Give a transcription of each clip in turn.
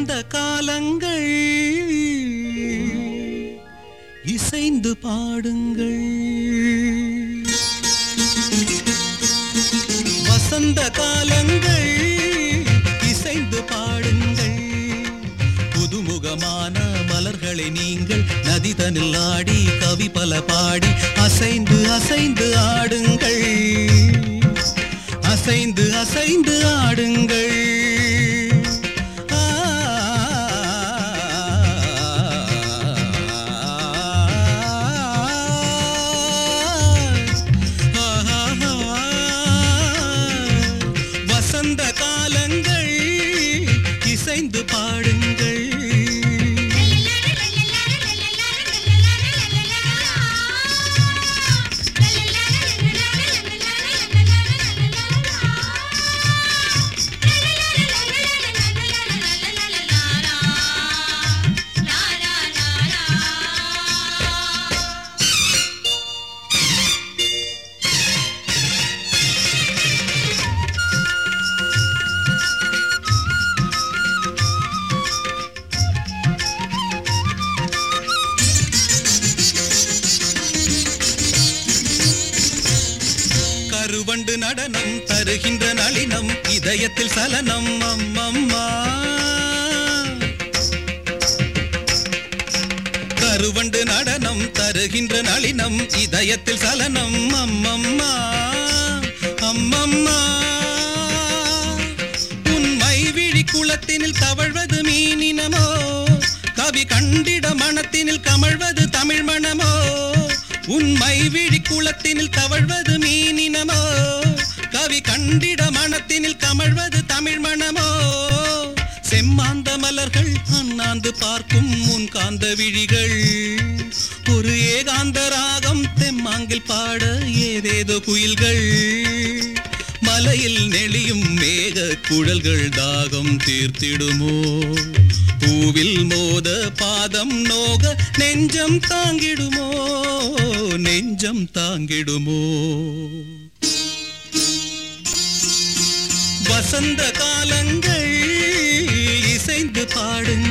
கடந்த காலங்கள் இசைந்து பாடுங்கள். வசந்த காலங்கள் இசைந்து பாடுங்கள். புதுமுகமான மலர்களை நீங்கள் நதிதனில் ஆடி கவி பல பாடி அசைந்து அசைந்து ஆடுங்கள். அசைந்து அசைந்து ஆடுங்கள். கருவண்டு நடனம் தருகின்ற நளினம் இதயத்தில் சலனம். அம்மம்மா. கருவண்டு நடனம் தருகின்ற நளினம் இதயத்தில் சலனம். அம்மம்மா. அம்மம்மா. உண்மை விழி குளத்தினில் தவழ்வது மீனினமோ? கவி கண்டிட மனத்தினில் கமழ்வது தமிழ் மனமோ? உண்மை விழி குளத்தினில் தவழ்வது மீனினமோ? கவி கண்டிட மனத்தினில் கமழ்வது தமிழ் மனமோ? செம்மாந்த மலர்கள் அண்ணாந்து பார்க்கும் முன் காந்த விழிகள். ஒரு ஏகாந்த ராகம் தெம்மாங்கில் பாட ஏதேதோ குயில்கள். மலையில் நெளியும் மேக குழல்கள் தாகம் தீர்த்திடுமோ? பூவில் மோத பாதம் நோக நெஞ்சம் தாங்கிடுமோ? நெஞ்சம் தாங்கிடுமோ? வசந்த காலங்கள் இசைந்து பாடுங்கள்.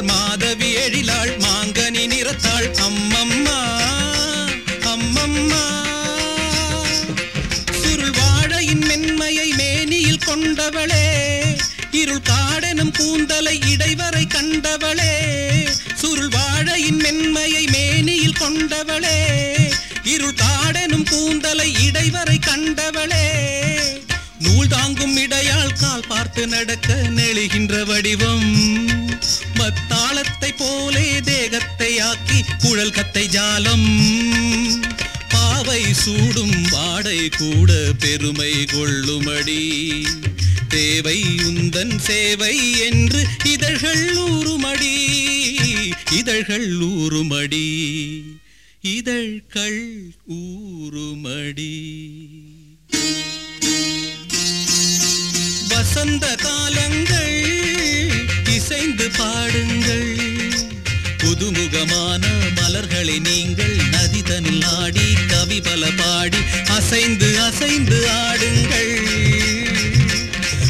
இதழாள் மாதவி எழிலாள் மாங்கனி நிறத்தாள் அம்மம்மா அம்மம்மா. சுருள் வாழையின் மென்மையை மேனியில் கொண்டவளே இருள் காடெனும் கூந்தலை இடைவரை கண்டவளே சுருள் வாழையின் மென்மையை மேனியில் கொண்டவளே இருள் காடெனும் கூந்தலை இடைவரை கண்டவளே. நூல் தாங்கும் இடையால் கால் பார்த்து நடக்க நெழுகின்ற வடிவம். மத்தாளத்தை போலே தேகத்தை ஆக்கி குழல் கத்தை ஜாலம். பாவை சூடும் வாடை கூட பெருமை கொள்ளுமடி. தேவை உந்தன் சேவை என்று இதழ்கள் ஊறுமடி. இதழ்கள் ஊறுமடி. இதழ்கள் ஊறுமடி. வசந்த காலங்கள் புதுமுகமான மலர்களை நீங்கள் நதிதனில் ஆடி கவி பல பாடி அசைந்து அசைந்து ஆடுங்கள்.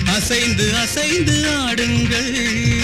அசைந்து அசைந்து ஆடுங்கள்.